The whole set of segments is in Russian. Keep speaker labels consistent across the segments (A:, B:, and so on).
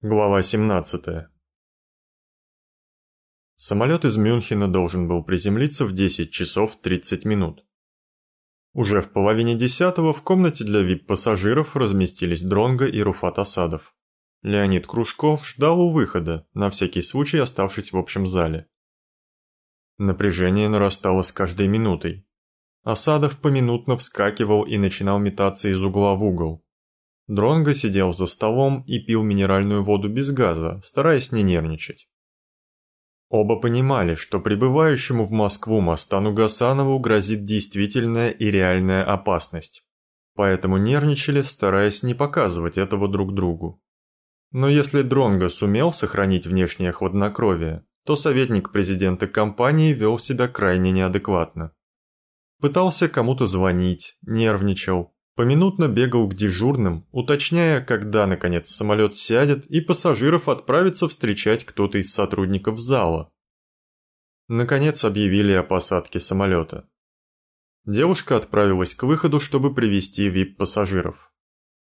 A: Глава 17 Самолет из Мюнхена должен был приземлиться в 10 часов 30 минут. Уже в половине десятого в комнате для вип-пассажиров разместились Дронго и Руфат Асадов. Леонид Кружков ждал у выхода, на всякий случай оставшись в общем зале. Напряжение нарастало с каждой минутой. Асадов поминутно вскакивал и начинал метаться из угла в угол. Дронго сидел за столом и пил минеральную воду без газа, стараясь не нервничать. Оба понимали, что прибывающему в Москву Мастану Гасанову грозит действительная и реальная опасность. Поэтому нервничали, стараясь не показывать этого друг другу. Но если Дронго сумел сохранить внешнее хладнокровие, то советник президента компании вел себя крайне неадекватно. Пытался кому-то звонить, нервничал, Поминутно бегал к дежурным, уточняя, когда, наконец, самолет сядет и пассажиров отправится встречать кто-то из сотрудников зала. Наконец объявили о посадке самолета. Девушка отправилась к выходу, чтобы привести вип-пассажиров.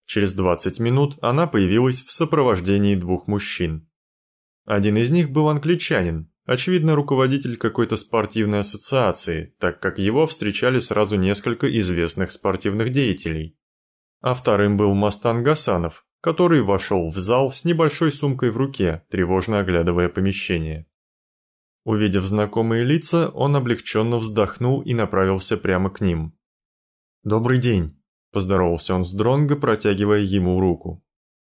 A: Через 20 минут она появилась в сопровождении двух мужчин. Один из них был англичанин, очевидно руководитель какой-то спортивной ассоциации, так как его встречали сразу несколько известных спортивных деятелей. А вторым был Мастан Гасанов, который вошел в зал с небольшой сумкой в руке, тревожно оглядывая помещение. Увидев знакомые лица, он облегченно вздохнул и направился прямо к ним. «Добрый день», – поздоровался он с Дронго, протягивая ему руку.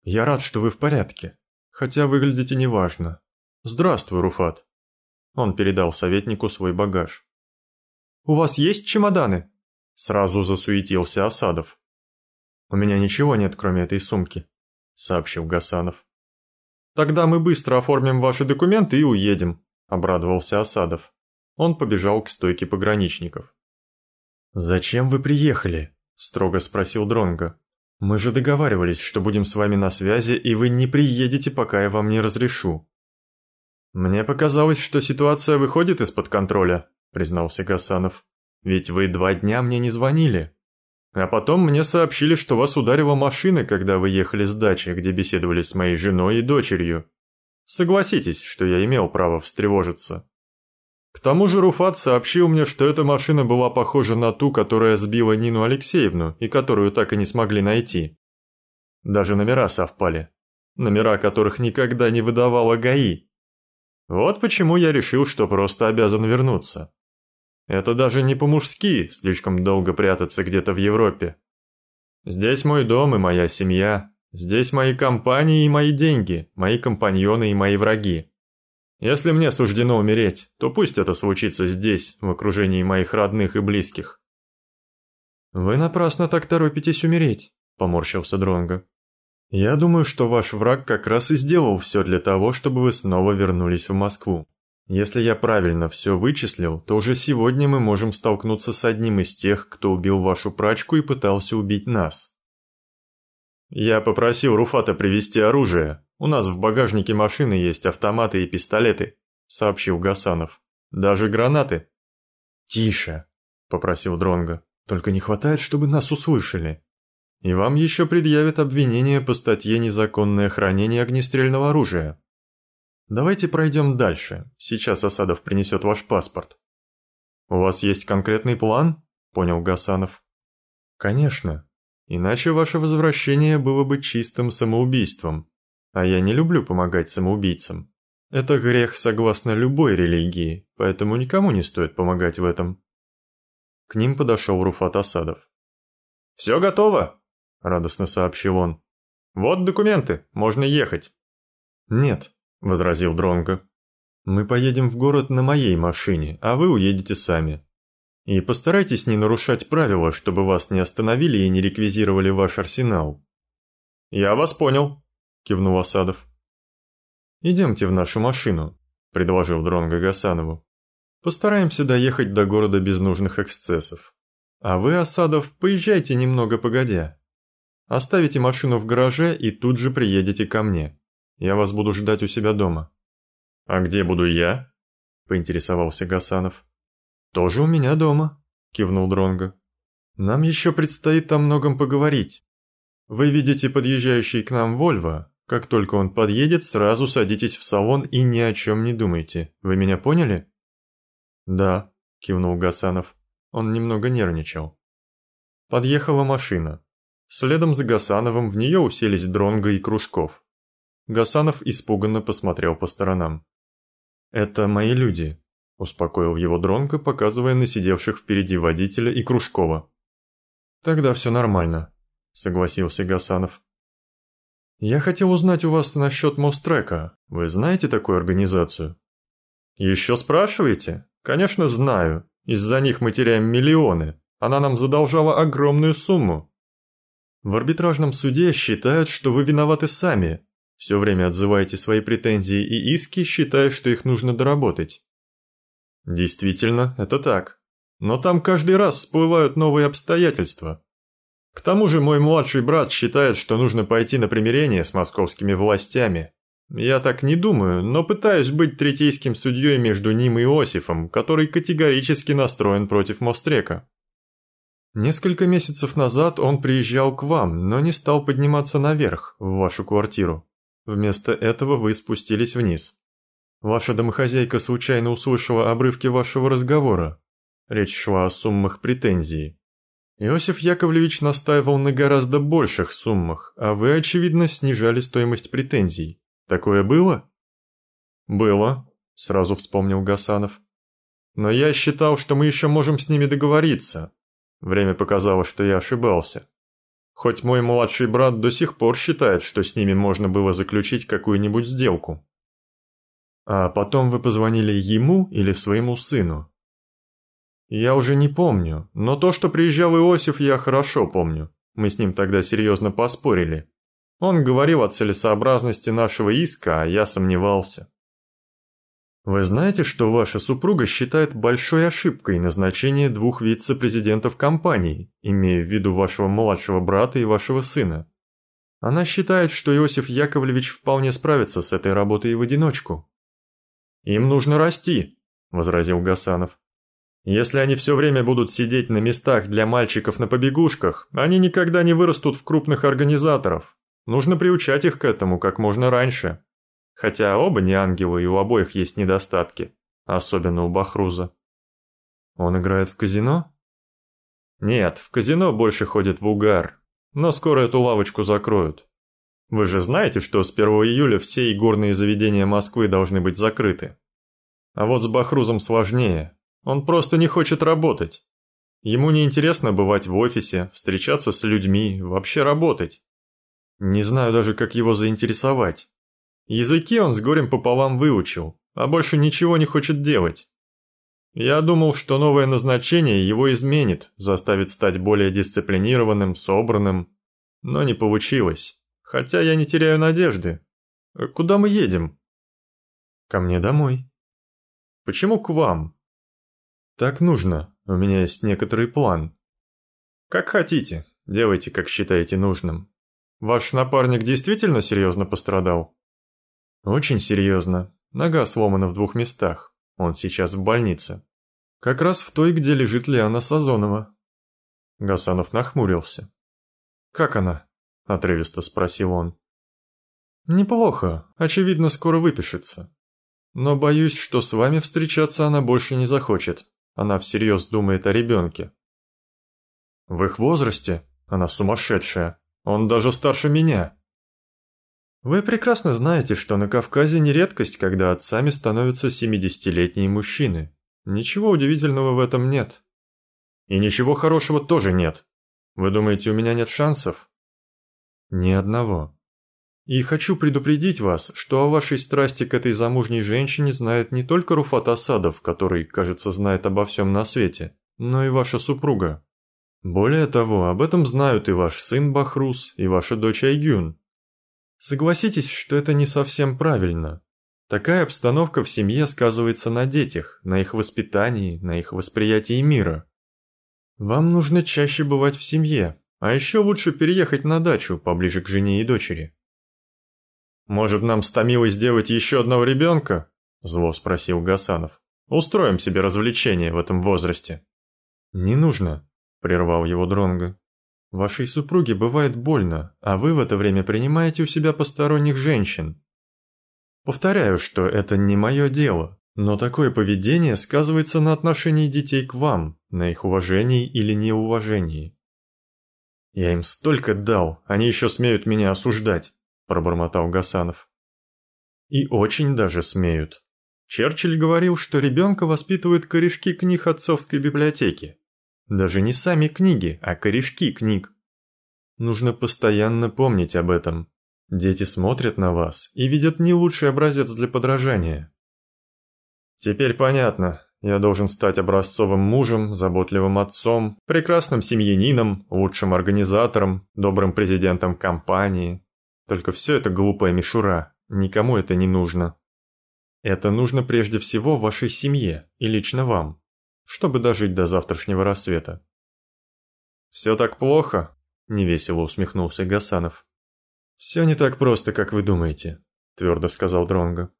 A: «Я рад, что вы в порядке, хотя выглядите неважно. Здравствуй, Руфат». Он передал советнику свой багаж. «У вас есть чемоданы?» Сразу засуетился Осадов. «У меня ничего нет, кроме этой сумки», — сообщил Гасанов. «Тогда мы быстро оформим ваши документы и уедем», — обрадовался Осадов. Он побежал к стойке пограничников. «Зачем вы приехали?» — строго спросил Дронго. «Мы же договаривались, что будем с вами на связи, и вы не приедете, пока я вам не разрешу». «Мне показалось, что ситуация выходит из-под контроля», — признался Гасанов. «Ведь вы два дня мне не звонили. А потом мне сообщили, что вас ударила машина, когда вы ехали с дачи, где беседовали с моей женой и дочерью. Согласитесь, что я имел право встревожиться. К тому же Руфат сообщил мне, что эта машина была похожа на ту, которая сбила Нину Алексеевну и которую так и не смогли найти. Даже номера совпали. Номера которых никогда не выдавала ГАИ. Вот почему я решил, что просто обязан вернуться. Это даже не по-мужски, слишком долго прятаться где-то в Европе. Здесь мой дом и моя семья, здесь мои компании и мои деньги, мои компаньоны и мои враги. Если мне суждено умереть, то пусть это случится здесь, в окружении моих родных и близких. «Вы напрасно так торопитесь умереть», — поморщился Дронго. Я думаю, что ваш враг как раз и сделал все для того, чтобы вы снова вернулись в Москву. Если я правильно все вычислил, то уже сегодня мы можем столкнуться с одним из тех, кто убил вашу прачку и пытался убить нас. Я попросил Руфата привезти оружие. У нас в багажнике машины есть автоматы и пистолеты, сообщил Гасанов. Даже гранаты. Тише, попросил Дронга. Только не хватает, чтобы нас услышали. И вам еще предъявят обвинение по статье «Незаконное хранение огнестрельного оружия». Давайте пройдем дальше. Сейчас Асадов принесет ваш паспорт. У вас есть конкретный план? Понял Гасанов. Конечно. Иначе ваше возвращение было бы чистым самоубийством. А я не люблю помогать самоубийцам. Это грех согласно любой религии, поэтому никому не стоит помогать в этом. К ним подошел Руфат Асадов. «Все готово!» — радостно сообщил он. «Вот документы, можно ехать». «Нет», — возразил Дронго. «Мы поедем в город на моей машине, а вы уедете сами. И постарайтесь не нарушать правила, чтобы вас не остановили и не реквизировали ваш арсенал». «Я вас понял», — кивнул Осадов. «Идемте в нашу машину», — предложил Дронго Гасанову. «Постараемся доехать до города без нужных эксцессов. А вы, Осадов, поезжайте немного погодя». Оставите машину в гараже и тут же приедете ко мне. Я вас буду ждать у себя дома». «А где буду я?» – поинтересовался Гасанов. «Тоже у меня дома», – кивнул Дронго. «Нам еще предстоит о многом поговорить. Вы видите подъезжающий к нам Вольво, Как только он подъедет, сразу садитесь в салон и ни о чем не думайте. Вы меня поняли?» «Да», — кивнул Гасанов. Он немного нервничал. Подъехала машина. Следом за Гасановым в нее уселись Дронго и Кружков. Гасанов испуганно посмотрел по сторонам. «Это мои люди», — успокоил его Дронго, показывая на сидевших впереди водителя и Кружкова. «Тогда все нормально», — согласился Гасанов. «Я хотел узнать у вас насчет Мострека. Вы знаете такую организацию?» «Еще спрашиваете? Конечно, знаю. Из-за них мы теряем миллионы. Она нам задолжала огромную сумму». «В арбитражном суде считают, что вы виноваты сами. Все время отзываете свои претензии и иски, считая, что их нужно доработать». «Действительно, это так. Но там каждый раз всплывают новые обстоятельства. К тому же мой младший брат считает, что нужно пойти на примирение с московскими властями. Я так не думаю, но пытаюсь быть третейским судьей между ним и Иосифом, который категорически настроен против Мострека. Несколько месяцев назад он приезжал к вам, но не стал подниматься наверх, в вашу квартиру. Вместо этого вы спустились вниз. Ваша домохозяйка случайно услышала обрывки вашего разговора. Речь шла о суммах претензий. Иосиф Яковлевич настаивал на гораздо больших суммах, а вы, очевидно, снижали стоимость претензий. Такое было? Было, сразу вспомнил Гасанов. Но я считал, что мы еще можем с ними договориться. Время показало, что я ошибался. Хоть мой младший брат до сих пор считает, что с ними можно было заключить какую-нибудь сделку. А потом вы позвонили ему или своему сыну? Я уже не помню, но то, что приезжал Иосиф, я хорошо помню. Мы с ним тогда серьезно поспорили. Он говорил о целесообразности нашего иска, а я сомневался. Вы знаете, что ваша супруга считает большой ошибкой назначение двух вице-президентов компании, имея в виду вашего младшего брата и вашего сына? Она считает, что Иосиф Яковлевич вполне справится с этой работой в одиночку. «Им нужно расти», – возразил Гасанов. Если они все время будут сидеть на местах для мальчиков на побегушках, они никогда не вырастут в крупных организаторов. Нужно приучать их к этому как можно раньше. Хотя оба не ангелы и у обоих есть недостатки, особенно у Бахруза. Он играет в казино? Нет, в казино больше ходит в угар, но скоро эту лавочку закроют. Вы же знаете, что с 1 июля все игорные заведения Москвы должны быть закрыты. А вот с Бахрузом сложнее. Он просто не хочет работать. Ему не интересно бывать в офисе, встречаться с людьми, вообще работать. Не знаю даже, как его заинтересовать. Языки он с горем пополам выучил, а больше ничего не хочет делать. Я думал, что новое назначение его изменит, заставит стать более дисциплинированным, собранным. Но не получилось. Хотя я не теряю надежды. Куда мы едем? Ко мне домой. Почему к вам? «Так нужно, у меня есть некоторый план». «Как хотите, делайте, как считаете нужным. Ваш напарник действительно серьезно пострадал?» «Очень серьезно. Нога сломана в двух местах. Он сейчас в больнице. Как раз в той, где лежит Лиана Сазонова». Гасанов нахмурился. «Как она?» – отрывисто спросил он. «Неплохо. Очевидно, скоро выпишется. Но боюсь, что с вами встречаться она больше не захочет. Она всерьез думает о ребенке. В их возрасте она сумасшедшая. Он даже старше меня. Вы прекрасно знаете, что на Кавказе не редкость, когда отцами становятся 70-летние мужчины. Ничего удивительного в этом нет. И ничего хорошего тоже нет. Вы думаете, у меня нет шансов? Ни одного. И хочу предупредить вас, что о вашей страсти к этой замужней женщине знает не только Руфат Асадов, который, кажется, знает обо всем на свете, но и ваша супруга. Более того, об этом знают и ваш сын Бахрус, и ваша дочь Айгюн. Согласитесь, что это не совсем правильно. Такая обстановка в семье сказывается на детях, на их воспитании, на их восприятии мира. Вам нужно чаще бывать в семье, а еще лучше переехать на дачу, поближе к жене и дочери. «Может, нам с Томилой сделать еще одного ребенка?» – зло спросил Гасанов. «Устроим себе развлечение в этом возрасте». «Не нужно», – прервал его Дронго. Вашей супруге бывает больно, а вы в это время принимаете у себя посторонних женщин. Повторяю, что это не мое дело, но такое поведение сказывается на отношении детей к вам, на их уважении или неуважении. «Я им столько дал, они еще смеют меня осуждать», – пробормотал Гасанов. «И очень даже смеют. Черчилль говорил, что ребенка воспитывают корешки книг отцовской библиотеки. Даже не сами книги, а корешки книг. Нужно постоянно помнить об этом. Дети смотрят на вас и видят не лучший образец для подражания. Теперь понятно, я должен стать образцовым мужем, заботливым отцом, прекрасным семьянином, лучшим организатором, добрым президентом компании. Только все это глупая мишура, никому это не нужно. Это нужно прежде всего вашей семье и лично вам чтобы дожить до завтрашнего рассвета. «Все так плохо?» – невесело усмехнулся Гасанов. «Все не так просто, как вы думаете», – твердо сказал Дронго.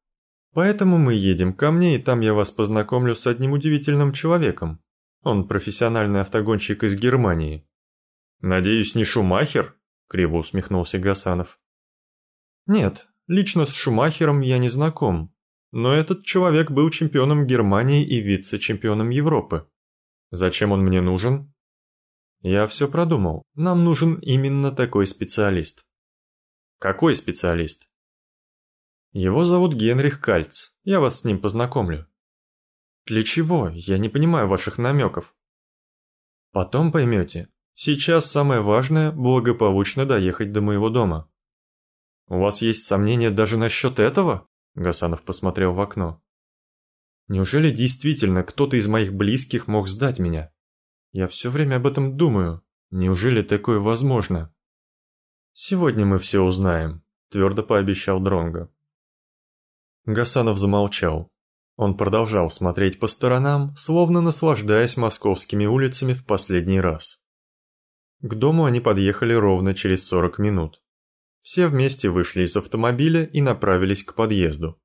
A: «Поэтому мы едем ко мне, и там я вас познакомлю с одним удивительным человеком. Он профессиональный автогонщик из Германии». «Надеюсь, не Шумахер?» – криво усмехнулся Гасанов. «Нет, лично с Шумахером я не знаком, но этот человек был чемпионом Германии и вице-чемпионом Европы. Зачем он мне нужен? Я все продумал. Нам нужен именно такой специалист. Какой специалист? Его зовут Генрих Кальц. Я вас с ним познакомлю. Для чего? Я не понимаю ваших намеков. Потом поймете. Сейчас самое важное – благополучно доехать до моего дома. У вас есть сомнения даже насчет этого? Гасанов посмотрел в окно. Неужели действительно кто-то из моих близких мог сдать меня? Я все время об этом думаю. Неужели такое возможно? Сегодня мы все узнаем, твердо пообещал Дронго. Гасанов замолчал. Он продолжал смотреть по сторонам, словно наслаждаясь московскими улицами в последний раз. К дому они подъехали ровно через 40 минут. Все вместе вышли из автомобиля и направились к подъезду.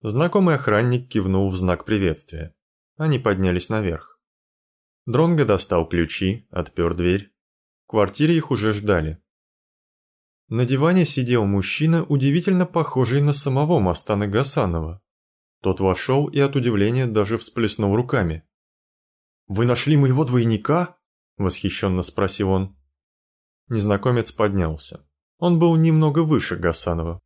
A: Знакомый охранник кивнул в знак приветствия. Они поднялись наверх. Дронго достал ключи, отпер дверь. В квартире их уже ждали. На диване сидел мужчина, удивительно похожий на самого Мастана Гасанова. Тот вошел и от удивления даже всплеснул руками. «Вы нашли моего двойника?» – восхищенно спросил он. Незнакомец поднялся. Он был немного выше Гасанова.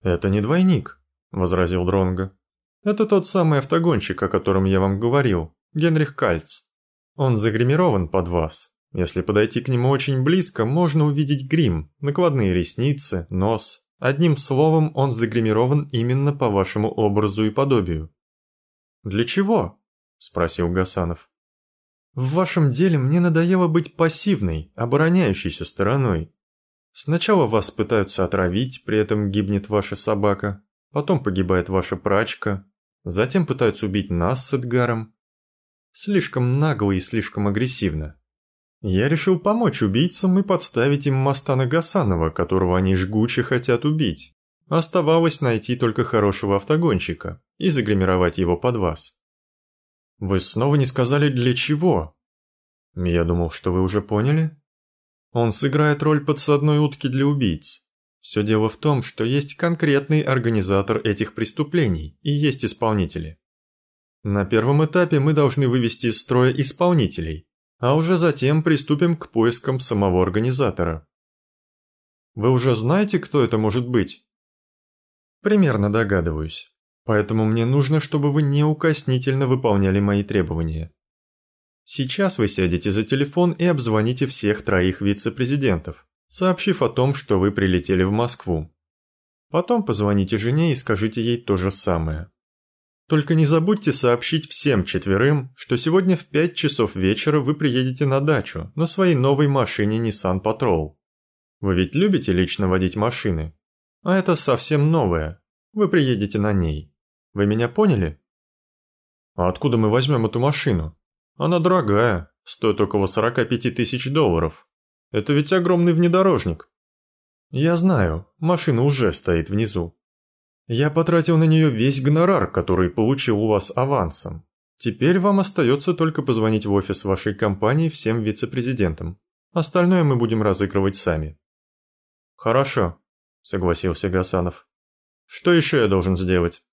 A: «Это не двойник», — возразил Дронго. «Это тот самый автогонщик, о котором я вам говорил, Генрих Кальц. Он загримирован под вас. Если подойти к нему очень близко, можно увидеть грим, накладные ресницы, нос. Одним словом, он загримирован именно по вашему образу и подобию». «Для чего?» — спросил Гасанов. «В вашем деле мне надоело быть пассивной, обороняющейся стороной. Сначала вас пытаются отравить, при этом гибнет ваша собака, потом погибает ваша прачка, затем пытаются убить нас с Эдгаром. Слишком нагло и слишком агрессивно. Я решил помочь убийцам и подставить им Мастана Гасанова, которого они жгуче хотят убить. Оставалось найти только хорошего автогонщика и загримировать его под вас. Вы снова не сказали для чего? Я думал, что вы уже поняли. Он сыграет роль подсадной утки для убийц. Все дело в том, что есть конкретный организатор этих преступлений и есть исполнители. На первом этапе мы должны вывести из строя исполнителей, а уже затем приступим к поискам самого организатора. Вы уже знаете, кто это может быть? Примерно догадываюсь. Поэтому мне нужно, чтобы вы неукоснительно выполняли мои требования. Сейчас вы сядете за телефон и обзвоните всех троих вице-президентов, сообщив о том, что вы прилетели в Москву. Потом позвоните жене и скажите ей то же самое. Только не забудьте сообщить всем четверым, что сегодня в 5 часов вечера вы приедете на дачу на своей новой машине Nissan Patrol. Вы ведь любите лично водить машины? А это совсем новое. Вы приедете на ней. Вы меня поняли? А откуда мы возьмем эту машину? Она дорогая, стоит около 45 тысяч долларов. Это ведь огромный внедорожник. Я знаю, машина уже стоит внизу. Я потратил на нее весь гонорар, который получил у вас авансом. Теперь вам остается только позвонить в офис вашей компании всем вице-президентам. Остальное мы будем разыгрывать сами». «Хорошо», — согласился Гасанов. «Что еще я должен сделать?»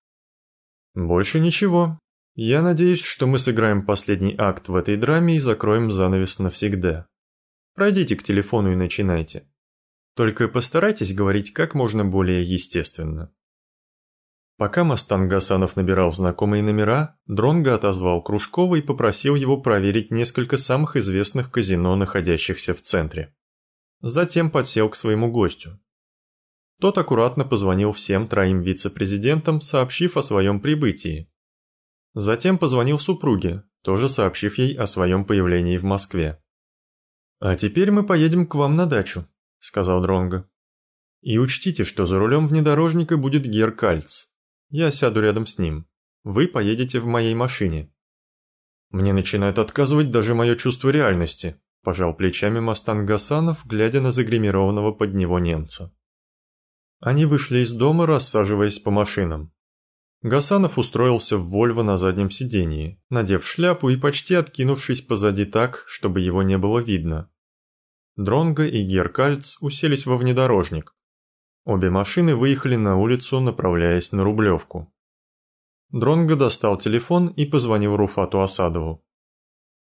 A: «Больше ничего. Я надеюсь, что мы сыграем последний акт в этой драме и закроем занавес навсегда. Пройдите к телефону и начинайте. Только постарайтесь говорить как можно более естественно». Пока Мастан Гасанов набирал знакомые номера, Дронго отозвал Кружкова и попросил его проверить несколько самых известных казино, находящихся в центре. Затем подсел к своему гостю. Тот аккуратно позвонил всем троим вице-президентам, сообщив о своем прибытии. Затем позвонил супруге, тоже сообщив ей о своем появлении в Москве. «А теперь мы поедем к вам на дачу», — сказал Дронго. «И учтите, что за рулем внедорожника будет Гер Кальц. Я сяду рядом с ним. Вы поедете в моей машине». «Мне начинает отказывать даже мое чувство реальности», – пожал плечами Мастан Гасанов, глядя на загримированного под него немца. Они вышли из дома, рассаживаясь по машинам. Гасанов устроился в Вольво на заднем сидении, надев шляпу и почти откинувшись позади так, чтобы его не было видно. Дронго и Геркальц уселись во внедорожник, Обе машины выехали на улицу, направляясь на Рублевку. Дронго достал телефон и позвонил Руфату Асадову.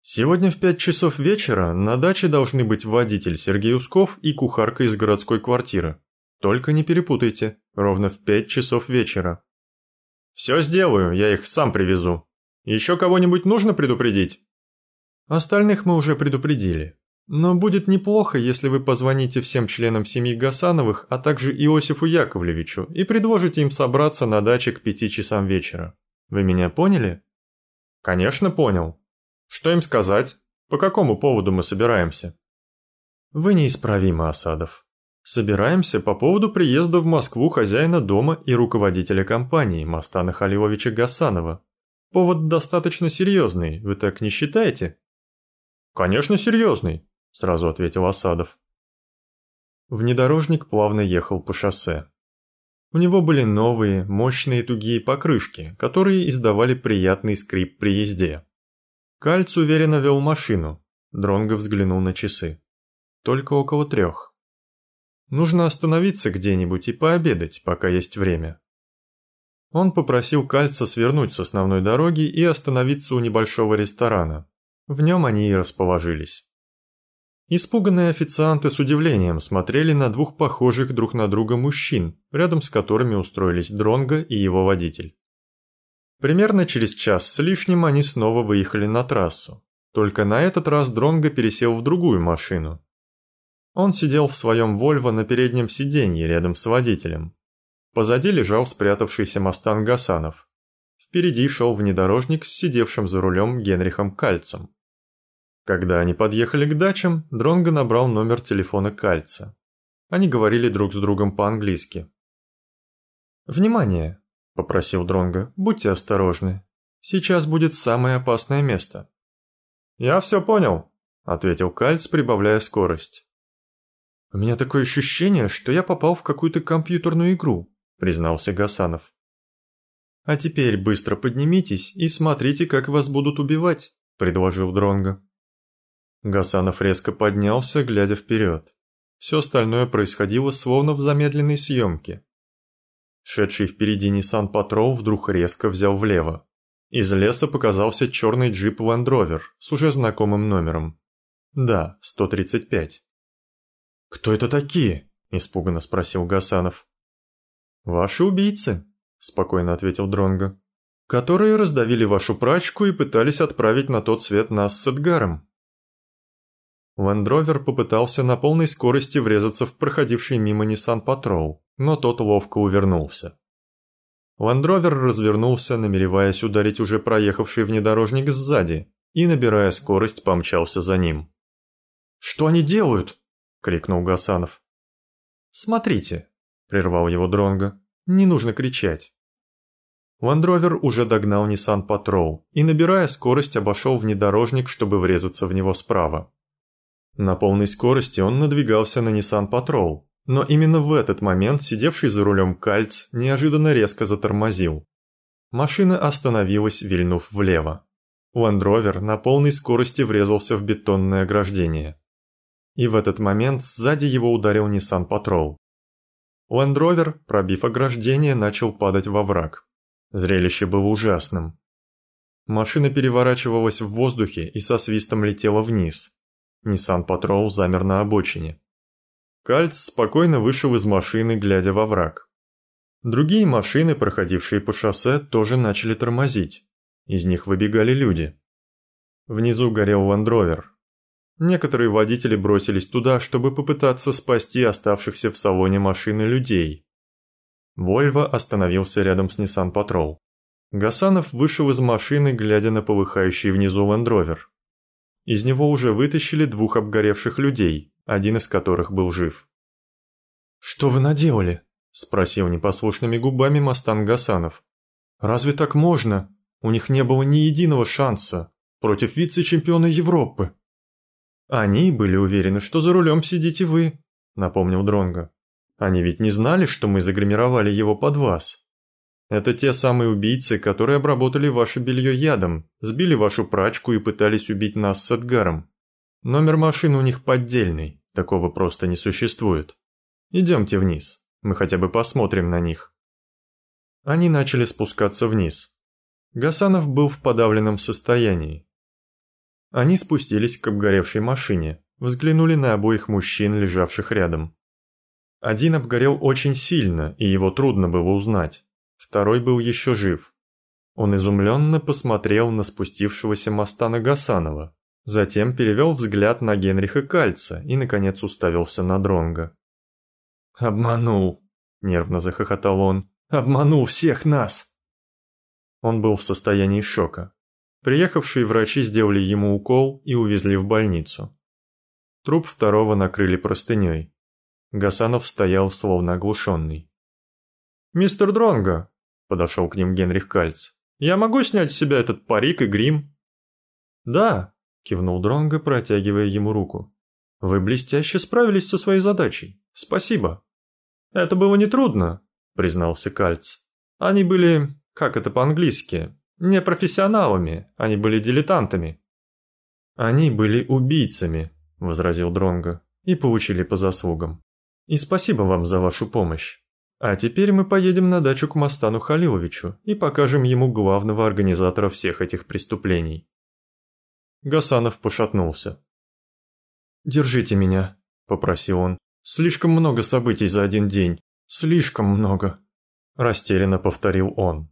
A: «Сегодня в пять часов вечера на даче должны быть водитель Сергей Усков и кухарка из городской квартиры. Только не перепутайте, ровно в пять часов вечера». «Все сделаю, я их сам привезу. Еще кого-нибудь нужно предупредить?» «Остальных мы уже предупредили. Но будет неплохо, если вы позвоните всем членам семьи Гасановых, а также Иосифу Яковлевичу и предложите им собраться на даче к пяти часам вечера. Вы меня поняли? Конечно, понял. Что им сказать? По какому поводу мы собираемся? Вы неисправимы, Асадов. Собираемся по поводу приезда в Москву хозяина дома и руководителя компании Мастана Халиловича Гасанова. Повод достаточно серьезный, вы так не считаете? Конечно, серьезный. — сразу ответил Осадов. Внедорожник плавно ехал по шоссе. У него были новые, мощные тугие покрышки, которые издавали приятный скрип при езде. Кальц уверенно вел машину. Дронго взглянул на часы. Только около трех. Нужно остановиться где-нибудь и пообедать, пока есть время. Он попросил Кальца свернуть с основной дороги и остановиться у небольшого ресторана. В нем они и расположились. Испуганные официанты с удивлением смотрели на двух похожих друг на друга мужчин, рядом с которыми устроились Дронго и его водитель. Примерно через час с лишним они снова выехали на трассу. Только на этот раз Дронго пересел в другую машину. Он сидел в своем Вольво на переднем сиденье рядом с водителем. Позади лежал спрятавшийся Мастан Гасанов. Впереди шел внедорожник с сидевшим за рулем Генрихом Кальцем. Когда они подъехали к дачам, Дронго набрал номер телефона Кальца. Они говорили друг с другом по-английски. «Внимание!» – попросил Дронго. «Будьте осторожны. Сейчас будет самое опасное место». «Я все понял», – ответил Кальц, прибавляя скорость. «У меня такое ощущение, что я попал в какую-то компьютерную игру», – признался Гасанов. «А теперь быстро поднимитесь и смотрите, как вас будут убивать», – предложил Дронго. Гасанов резко поднялся, глядя вперед. Все остальное происходило словно в замедленной съемке. Шедший впереди Nissan Patrol вдруг резко взял влево. Из леса показался черный джип Land Rover с уже знакомым номером. Да, 135. «Кто это такие?» – испуганно спросил Гасанов. «Ваши убийцы», – спокойно ответил Дронго, «которые раздавили вашу прачку и пытались отправить на тот свет нас с Эдгаром». Лендровер попытался на полной скорости врезаться в проходивший мимо Nissan Patrol, но тот ловко увернулся. Лендровер развернулся, намереваясь ударить уже проехавший внедорожник сзади, и, набирая скорость, помчался за ним. «Что они делают?» — крикнул Гасанов. «Смотрите», — прервал его Дронго, — «не нужно кричать». Ландровер уже догнал Nissan Patrol и, набирая скорость, обошел внедорожник, чтобы врезаться в него справа. На полной скорости он надвигался на Nissan Patrol, но именно в этот момент сидевший за рулем Кальц неожиданно резко затормозил. Машина остановилась, вильнув влево. Ландровер на полной скорости врезался в бетонное ограждение. И в этот момент сзади его ударил Nissan Patrol. Лендровер, пробив ограждение, начал падать во враг. Зрелище было ужасным. Машина переворачивалась в воздухе и со свистом летела вниз. Nissan Patrol замер на обочине. Кальц спокойно вышел из машины, глядя во враг. Другие машины, проходившие по шоссе, тоже начали тормозить. Из них выбегали люди. Внизу горел ландровер. Некоторые водители бросились туда, чтобы попытаться спасти оставшихся в салоне машины людей. Вольво остановился рядом с Nissan Patrol. Гасанов вышел из машины, глядя на полыхающий внизу лендровер. Из него уже вытащили двух обгоревших людей, один из которых был жив. «Что вы наделали?» – спросил непослушными губами Мастан Гасанов. «Разве так можно? У них не было ни единого шанса против вице-чемпиона Европы». «Они были уверены, что за рулем сидите вы», – напомнил Дронго. «Они ведь не знали, что мы загримировали его под вас. Это те самые убийцы, которые обработали ваше белье ядом, сбили вашу прачку и пытались убить нас с Эдгаром. Номер машины у них поддельный, такого просто не существует. Идемте вниз, мы хотя бы посмотрим на них. Они начали спускаться вниз. Гасанов был в подавленном состоянии. Они спустились к обгоревшей машине, взглянули на обоих мужчин, лежавших рядом. Один обгорел очень сильно, и его трудно было узнать. Второй был еще жив. Он изумленно посмотрел на спустившегося Мастана Гасанова, затем перевел взгляд на Генриха Кальца и, наконец, уставился на Дронга. «Обманул!» — нервно захохотал он. «Обманул всех нас!» Он был в состоянии шока. Приехавшие врачи сделали ему укол и увезли в больницу. Труп второго накрыли простыней. Гасанов стоял словно оглушенный. «Мистер Дронго!» – подошел к ним Генрих Кальц. «Я могу снять с себя этот парик и грим?» «Да», – кивнул Дронго, протягивая ему руку. «Вы блестяще справились со своей задачей. Спасибо». «Это было нетрудно», – признался Кальц. «Они были, как это по-английски, не профессионалами, они были дилетантами». «Они были убийцами», – возразил Дронго, – «и получили по заслугам. И спасибо вам за вашу помощь». А теперь мы поедем на дачу к Мастану Халиловичу и покажем ему главного организатора всех этих преступлений. Гасанов пошатнулся. «Держите меня», — попросил он. «Слишком много событий за один день. Слишком много», — растерянно повторил он.